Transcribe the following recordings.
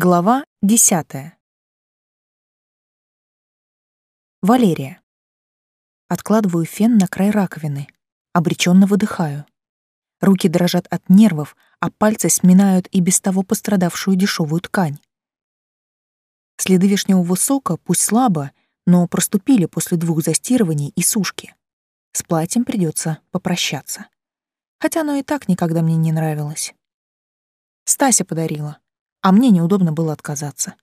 Глава десятая. Валерия. Откладываю фен на край раковины, обреченно выдыхаю. Руки дрожат от нервов, а пальцы сминают и без того пострадавшую дешевую ткань. Следы вишневого сока, пусть слабо, но проступили после двух застирываний и сушки. С платьем придется попрощаться. Хотя оно и так никогда мне не нравилось. Стася подарила а мне неудобно было отказаться.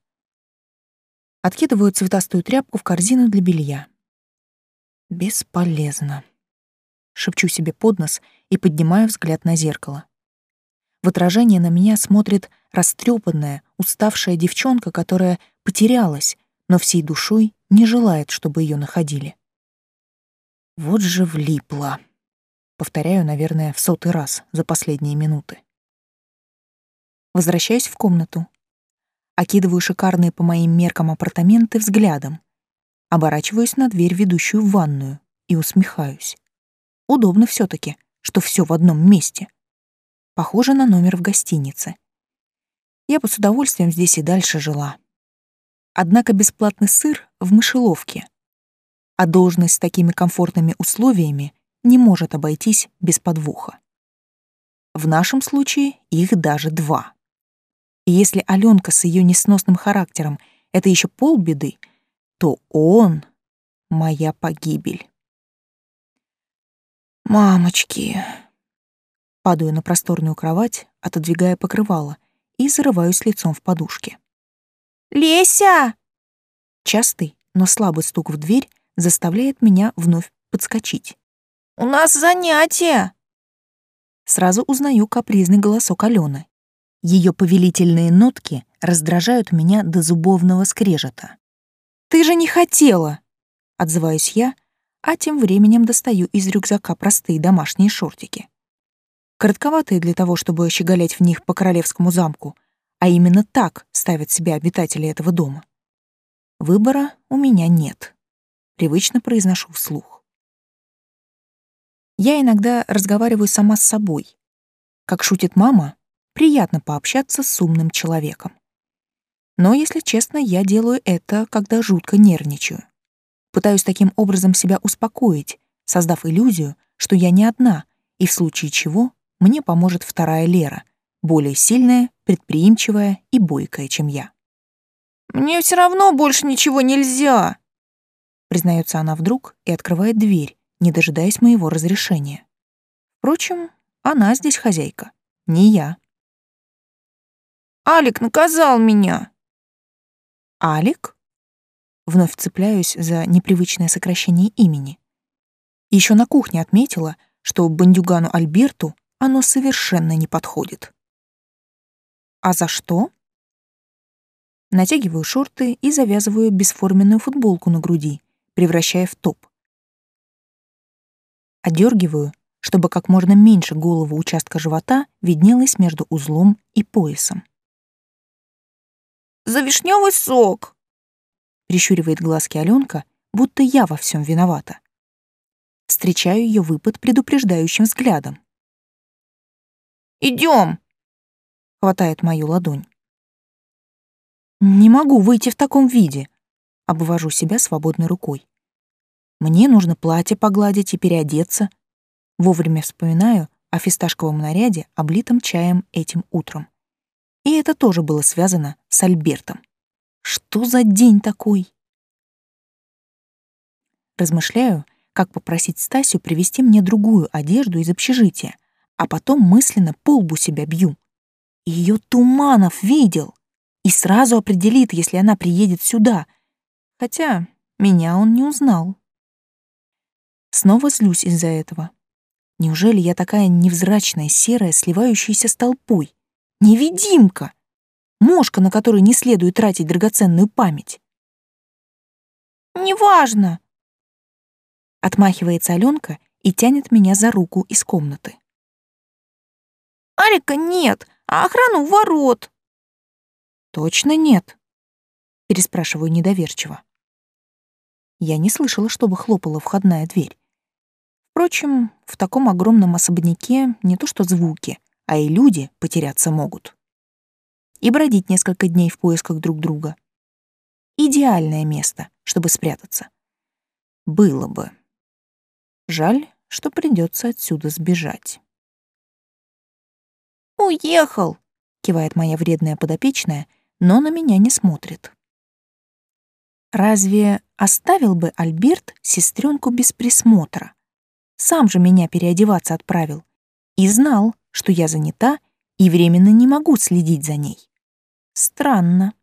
Откидываю цветастую тряпку в корзину для белья. Бесполезно. Шепчу себе под нос и поднимаю взгляд на зеркало. В отражении на меня смотрит растрепанная, уставшая девчонка, которая потерялась, но всей душой не желает, чтобы ее находили. Вот же влипла. Повторяю, наверное, в сотый раз за последние минуты. Возвращаюсь в комнату. Окидываю шикарные по моим меркам апартаменты взглядом. Оборачиваюсь на дверь, ведущую в ванную, и усмехаюсь. Удобно все таки что все в одном месте. Похоже на номер в гостинице. Я бы с удовольствием здесь и дальше жила. Однако бесплатный сыр в мышеловке. А должность с такими комфортными условиями не может обойтись без подвоха. В нашем случае их даже два. И если Аленка с ее несносным характером — это еще полбеды, то он — моя погибель. «Мамочки!» Падаю на просторную кровать, отодвигая покрывало, и зарываюсь лицом в подушке. «Леся!» Частый, но слабый стук в дверь заставляет меня вновь подскочить. «У нас занятие!» Сразу узнаю капризный голосок Алены. Ее повелительные нотки раздражают меня до зубовного скрежета. «Ты же не хотела!» — отзываюсь я, а тем временем достаю из рюкзака простые домашние шортики. Коротковатые для того, чтобы щеголять в них по королевскому замку, а именно так ставят себя обитатели этого дома. Выбора у меня нет. Привычно произношу вслух. Я иногда разговариваю сама с собой. Как шутит мама, приятно пообщаться с умным человеком. Но, если честно, я делаю это, когда жутко нервничаю. Пытаюсь таким образом себя успокоить, создав иллюзию, что я не одна, и в случае чего мне поможет вторая Лера, более сильная, предприимчивая и бойкая, чем я. «Мне все равно больше ничего нельзя», признается она вдруг и открывает дверь, не дожидаясь моего разрешения. Впрочем, она здесь хозяйка, не я. Алик наказал меня. Алик? Вновь цепляюсь за непривычное сокращение имени. Еще на кухне отметила, что бандюгану Альберту оно совершенно не подходит. А за что? Натягиваю шорты и завязываю бесформенную футболку на груди, превращая в топ. Одергиваю, чтобы как можно меньше голову участка живота виднелось между узлом и поясом за вишневый сок!» Прищуривает глазки Аленка, будто я во всем виновата. Встречаю ее выпад предупреждающим взглядом. Идем! Хватает мою ладонь. Не могу выйти в таком виде. Обвожу себя свободной рукой. Мне нужно платье погладить и переодеться. Вовремя вспоминаю о фисташковом наряде, облитом чаем этим утром. И это тоже было связано с Альбертом. Что за день такой? Размышляю, как попросить Стасю привезти мне другую одежду из общежития, а потом мысленно по лбу себя бью. Ее Туманов видел и сразу определит, если она приедет сюда. Хотя меня он не узнал. Снова злюсь из-за этого. Неужели я такая невзрачная, серая, сливающаяся с толпой? Невидимка! Мошка, на которую не следует тратить драгоценную память. «Неважно!» Отмахивается Аленка и тянет меня за руку из комнаты. «Арика нет, а охрана у ворот!» «Точно нет?» Переспрашиваю недоверчиво. Я не слышала, чтобы хлопала входная дверь. Впрочем, в таком огромном особняке не то что звуки, а и люди потеряться могут. и бродить несколько дней в поисках друг друга. Идеальное место, чтобы спрятаться. Было бы. Жаль, что придется отсюда сбежать. «Уехал!» — кивает моя вредная подопечная, но на меня не смотрит. Разве оставил бы Альберт сестренку без присмотра? Сам же меня переодеваться отправил и знал, что я занята и временно не могу следить за ней. Странно.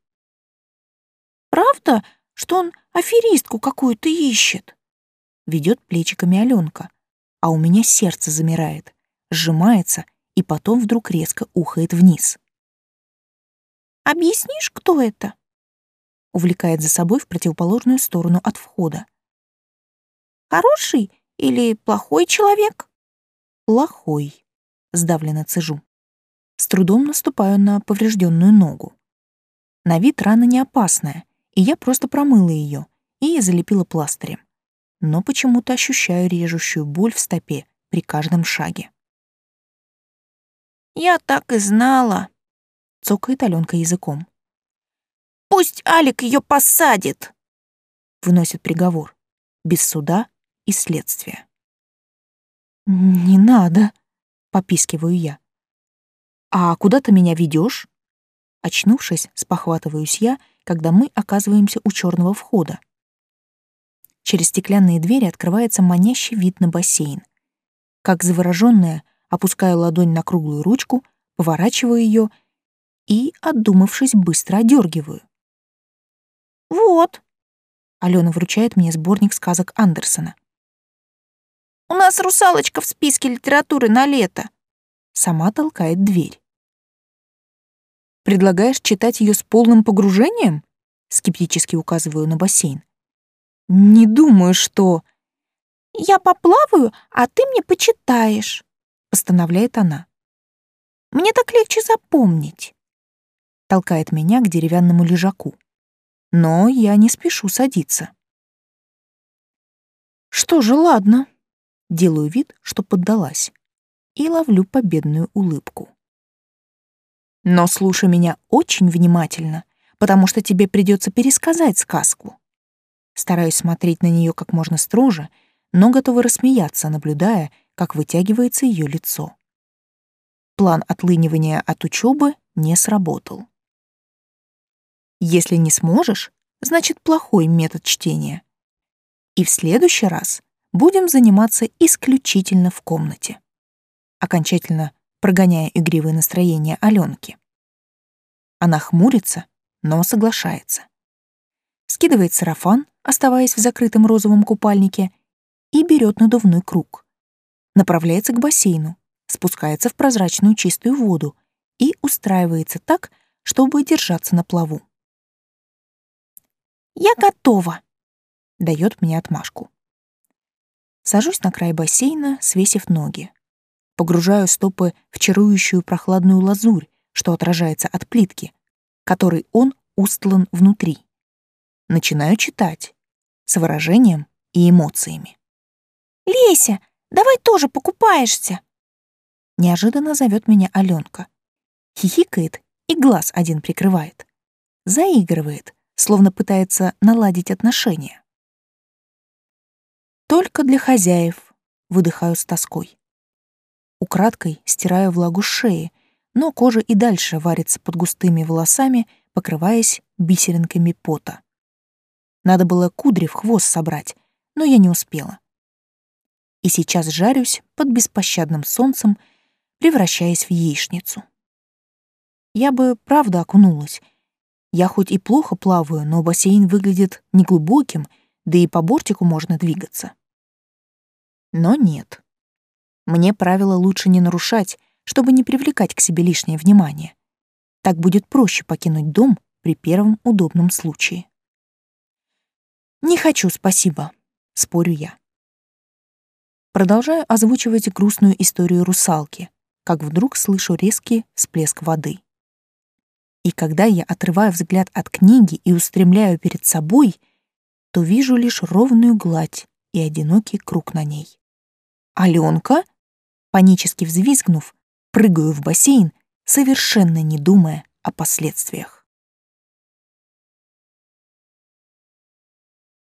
Правда, что он аферистку какую-то ищет? Ведет плечиками Аленка, а у меня сердце замирает, сжимается и потом вдруг резко ухает вниз. «Объяснишь, кто это?» Увлекает за собой в противоположную сторону от входа. «Хороший или плохой человек?» «Плохой», — сдавленно цежу. С трудом наступаю на поврежденную ногу. На вид рана не опасная, и я просто промыла ее и залепила пластырем. Но почему-то ощущаю режущую боль в стопе при каждом шаге. «Я так и знала», — цокает Аленка языком. «Пусть Алик ее посадит», — выносит приговор, без суда и следствия. «Не надо», — попискиваю я. «А куда ты меня ведешь? Очнувшись, спохватываюсь я, когда мы оказываемся у черного входа. Через стеклянные двери открывается манящий вид на бассейн. Как заворожённая, опускаю ладонь на круглую ручку, поворачиваю ее и, отдумавшись, быстро одергиваю. «Вот», — Алена вручает мне сборник сказок Андерсона. «У нас русалочка в списке литературы на лето». Сама толкает дверь. Предлагаешь читать ее с полным погружением? Скептически указываю на бассейн. Не думаю, что... Я поплаваю, а ты мне почитаешь, постановляет она. Мне так легче запомнить. Толкает меня к деревянному лежаку. Но я не спешу садиться. Что же, ладно. Делаю вид, что поддалась. И ловлю победную улыбку. Но слушай меня очень внимательно, потому что тебе придется пересказать сказку. Стараюсь смотреть на нее как можно строже, но готова рассмеяться, наблюдая, как вытягивается ее лицо. План отлынивания от учебы не сработал. Если не сможешь, значит плохой метод чтения. И в следующий раз будем заниматься исключительно в комнате. Окончательно прогоняя игривое настроение Аленки. Она хмурится, но соглашается. Скидывает сарафан, оставаясь в закрытом розовом купальнике, и берет надувной круг. Направляется к бассейну, спускается в прозрачную чистую воду и устраивается так, чтобы держаться на плаву. «Я готова», — дает мне отмашку. Сажусь на край бассейна, свесив ноги погружаю стопы в чарующую прохладную лазурь, что отражается от плитки, которой он устлан внутри. Начинаю читать с выражением и эмоциями. «Леся, давай тоже покупаешься!» Неожиданно зовет меня Аленка. Хихикает и глаз один прикрывает. Заигрывает, словно пытается наладить отношения. Только для хозяев выдыхаю с тоской. Украдкой стираю влагу с шеи, но кожа и дальше варится под густыми волосами, покрываясь бисеринками пота. Надо было кудри в хвост собрать, но я не успела. И сейчас жарюсь под беспощадным солнцем, превращаясь в яичницу. Я бы правда окунулась. Я хоть и плохо плаваю, но бассейн выглядит неглубоким, да и по бортику можно двигаться. Но нет. Мне правила лучше не нарушать, чтобы не привлекать к себе лишнее внимание. Так будет проще покинуть дом при первом удобном случае. «Не хочу, спасибо», — спорю я. Продолжаю озвучивать грустную историю русалки, как вдруг слышу резкий всплеск воды. И когда я отрываю взгляд от книги и устремляю перед собой, то вижу лишь ровную гладь и одинокий круг на ней. «Аленка?» Панически взвизгнув, прыгаю в бассейн, совершенно не думая о последствиях.